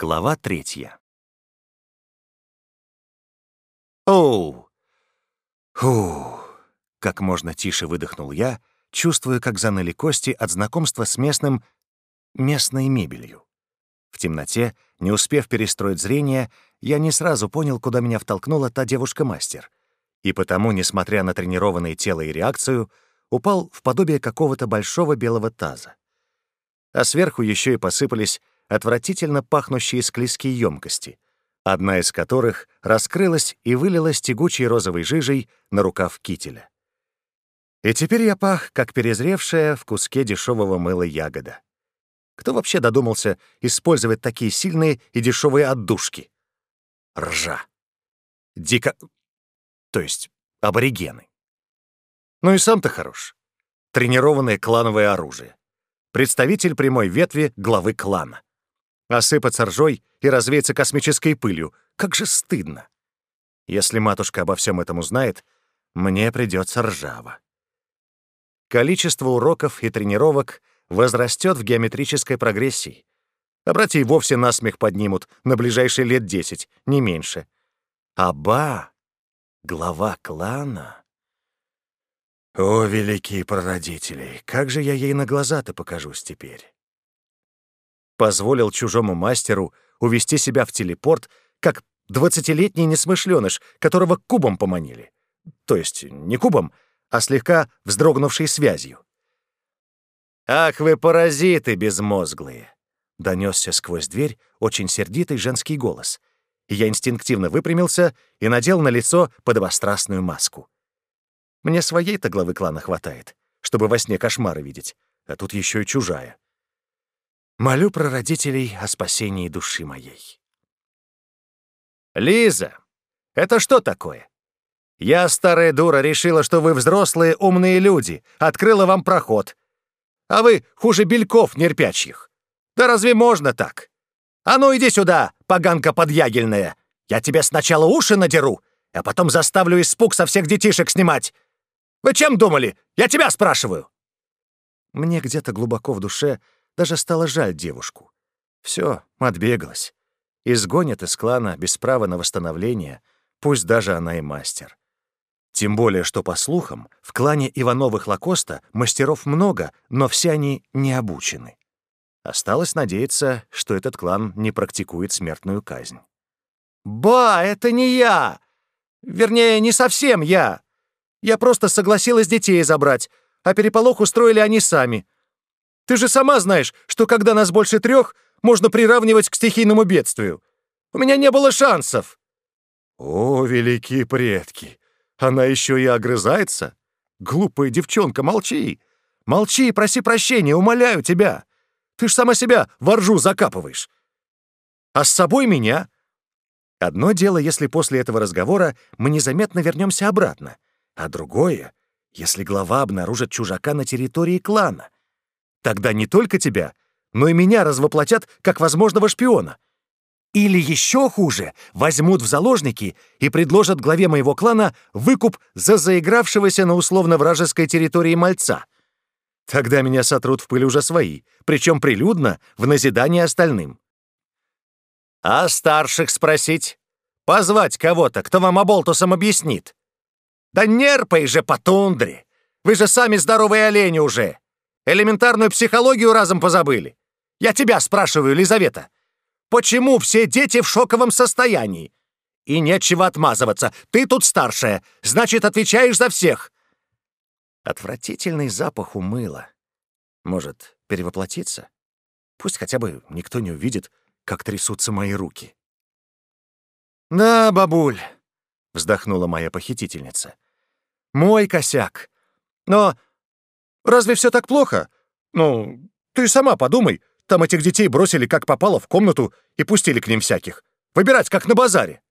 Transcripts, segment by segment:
Глава третья. «Оу! Фу!» — как можно тише выдохнул я, чувствуя, как заныли кости от знакомства с местным... местной мебелью. В темноте, не успев перестроить зрение, я не сразу понял, куда меня втолкнула та девушка-мастер. И потому, несмотря на тренированное тело и реакцию, упал в подобие какого-то большого белого таза. А сверху еще и посыпались отвратительно пахнущие склизкие емкости, одна из которых раскрылась и вылилась тягучей розовой жижей на рукав кителя. И теперь я пах, как перезревшая в куске дешевого мыла ягода. Кто вообще додумался использовать такие сильные и дешевые отдушки? Ржа. Дико... То есть аборигены. Ну и сам-то хорош. Тренированное клановое оружие. Представитель прямой ветви главы клана осыпаться ржой и развеяться космической пылью. Как же стыдно! Если матушка обо всем этом узнает, мне придется ржаво. Количество уроков и тренировок возрастет в геометрической прогрессии. А братья и вовсе насмех поднимут на ближайшие лет десять, не меньше. Аба, глава клана. О, великие прародители, как же я ей на глаза-то покажусь теперь позволил чужому мастеру увести себя в телепорт, как двадцатилетний несмышленыш, которого кубом поманили. То есть не кубом, а слегка вздрогнувшей связью. «Ах вы паразиты безмозглые!» — донесся сквозь дверь очень сердитый женский голос. Я инстинктивно выпрямился и надел на лицо подобострастную маску. Мне своей-то главы клана хватает, чтобы во сне кошмары видеть, а тут еще и чужая. Молю про родителей о спасении души моей. «Лиза, это что такое? Я, старая дура, решила, что вы взрослые умные люди, открыла вам проход. А вы хуже бельков нерпячьих. Да разве можно так? А ну иди сюда, поганка подъягельная. Я тебе сначала уши надеру, а потом заставлю испуг со всех детишек снимать. Вы чем думали? Я тебя спрашиваю!» Мне где-то глубоко в душе даже стало жаль девушку. Все, отбегалась. Изгонят из клана без права на восстановление, пусть даже она и мастер. Тем более, что, по слухам, в клане Ивановых Лакоста мастеров много, но все они не обучены. Осталось надеяться, что этот клан не практикует смертную казнь. «Ба, это не я! Вернее, не совсем я! Я просто согласилась детей забрать, а переполох устроили они сами. Ты же сама знаешь, что когда нас больше трех, можно приравнивать к стихийному бедствию. У меня не было шансов». «О, великие предки! Она еще и огрызается? Глупая девчонка, молчи! Молчи и проси прощения, умоляю тебя! Ты ж сама себя воржу закапываешь! А с собой меня?» Одно дело, если после этого разговора мы незаметно вернемся обратно, а другое, если глава обнаружит чужака на территории клана — Тогда не только тебя, но и меня развоплотят как возможного шпиона. Или еще хуже, возьмут в заложники и предложат главе моего клана выкуп за заигравшегося на условно-вражеской территории мальца. Тогда меня сотрут в пыль уже свои, причем прилюдно, в назидание остальным. «А старших спросить? Позвать кого-то, кто вам оболтусом объяснит?» «Да нерпай же по тундре! Вы же сами здоровые олени уже!» Элементарную психологию разом позабыли. Я тебя спрашиваю, Лизавета, почему все дети в шоковом состоянии? И нечего отмазываться. Ты тут старшая, значит, отвечаешь за всех. Отвратительный запах умыла. Может, перевоплотиться? Пусть хотя бы никто не увидит, как трясутся мои руки. «Да, бабуль», — вздохнула моя похитительница. «Мой косяк. Но Разве все так плохо? Ну, ты сама подумай. Там этих детей бросили как попало в комнату и пустили к ним всяких. Выбирать, как на базаре.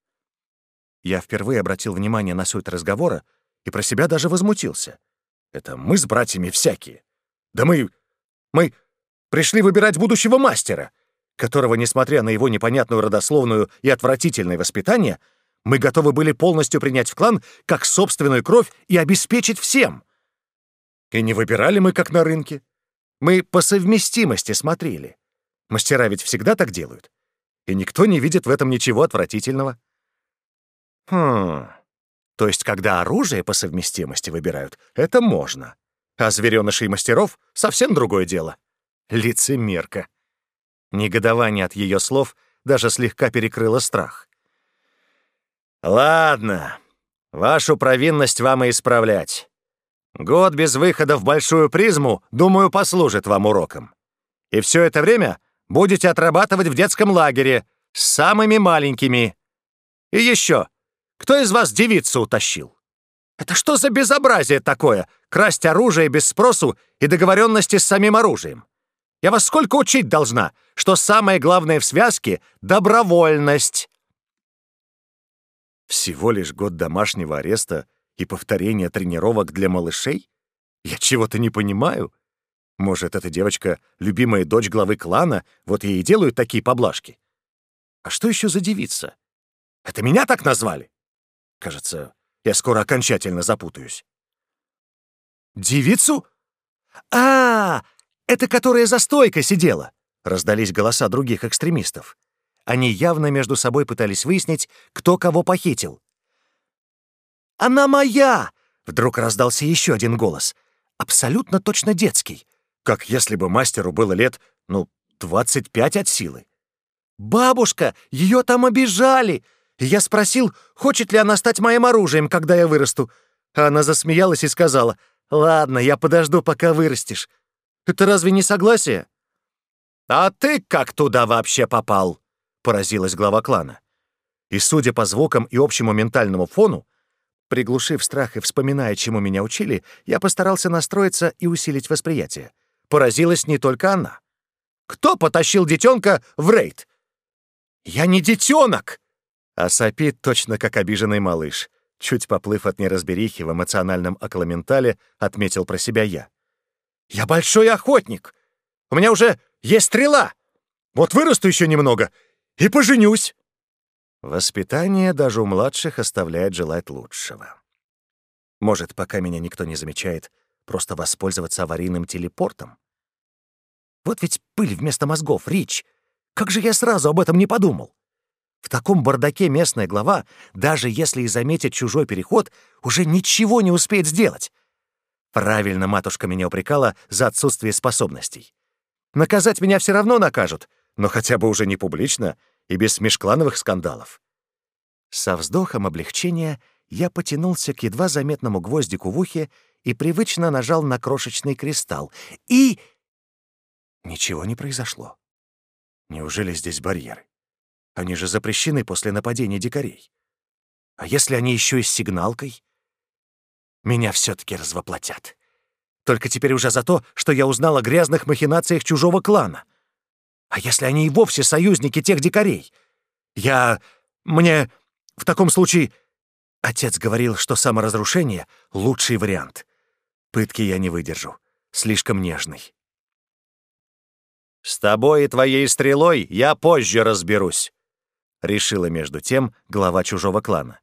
Я впервые обратил внимание на суть разговора и про себя даже возмутился. Это мы с братьями всякие. Да мы... мы пришли выбирать будущего мастера, которого, несмотря на его непонятную родословную и отвратительное воспитание, мы готовы были полностью принять в клан как собственную кровь и обеспечить всем. И не выбирали мы, как на рынке. Мы по совместимости смотрели. Мастера ведь всегда так делают. И никто не видит в этом ничего отвратительного. Хм. То есть, когда оружие по совместимости выбирают, это можно. А зверёнышей мастеров — совсем другое дело. Лицемерка. Негодование от ее слов даже слегка перекрыло страх. «Ладно, вашу провинность вам и исправлять. Год без выхода в большую призму, думаю, послужит вам уроком. И все это время будете отрабатывать в детском лагере с самыми маленькими. И еще, кто из вас девицу утащил? Это что за безобразие такое, красть оружие без спросу и договоренности с самим оружием? Я вас сколько учить должна, что самое главное в связке — добровольность. Всего лишь год домашнего ареста — и повторение тренировок для малышей? Я чего-то не понимаю. Может, эта девочка — любимая дочь главы клана, вот ей и делают такие поблажки? А что еще за девица? Это меня так назвали? Кажется, я скоро окончательно запутаюсь. Девицу? А, -а, -а это которая за стойкой сидела, раздались голоса других экстремистов. Они явно между собой пытались выяснить, кто кого похитил. Она моя!» Вдруг раздался еще один голос, абсолютно точно детский, как если бы мастеру было лет, ну, 25 от силы. «Бабушка, ее там обижали!» Я спросил, хочет ли она стать моим оружием, когда я вырасту. Она засмеялась и сказала, «Ладно, я подожду, пока вырастешь». Это разве не согласие? «А ты как туда вообще попал?» — поразилась глава клана. И, судя по звукам и общему ментальному фону, Приглушив страх и вспоминая, чему меня учили, я постарался настроиться и усилить восприятие. Поразилась не только она. «Кто потащил детенка в рейд?» «Я не детенок!» А сопит точно как обиженный малыш. Чуть поплыв от неразберихи в эмоциональном окламентале, отметил про себя я. «Я большой охотник! У меня уже есть стрела! Вот вырасту еще немного и поженюсь!» Воспитание даже у младших оставляет желать лучшего. Может, пока меня никто не замечает, просто воспользоваться аварийным телепортом? Вот ведь пыль вместо мозгов, Рич! Как же я сразу об этом не подумал? В таком бардаке местная глава, даже если и заметит чужой переход, уже ничего не успеет сделать. Правильно матушка меня упрекала за отсутствие способностей. Наказать меня все равно накажут, но хотя бы уже не публично — и без межклановых скандалов. Со вздохом облегчения я потянулся к едва заметному гвоздику в ухе и привычно нажал на крошечный кристалл. И... Ничего не произошло. Неужели здесь барьеры? Они же запрещены после нападения дикарей. А если они еще и с сигналкой? Меня все-таки развоплотят. Только теперь уже за то, что я узнал о грязных махинациях чужого клана — а если они и вовсе союзники тех дикарей? Я... мне... в таком случае... Отец говорил, что саморазрушение — лучший вариант. Пытки я не выдержу. Слишком нежный. «С тобой и твоей стрелой я позже разберусь», — решила между тем глава чужого клана.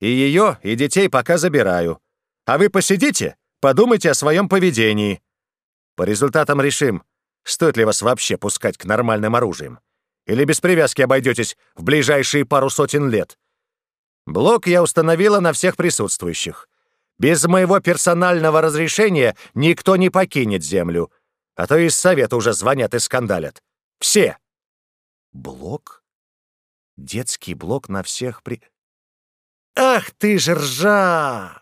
«И ее, и детей пока забираю. А вы посидите, подумайте о своем поведении. По результатам решим, Стоит ли вас вообще пускать к нормальным оружием? Или без привязки обойдетесь в ближайшие пару сотен лет? Блок я установила на всех присутствующих. Без моего персонального разрешения никто не покинет Землю. А то из Совета уже звонят и скандалят. Все!» «Блок? Детский блок на всех при...» «Ах ты ж ржа!»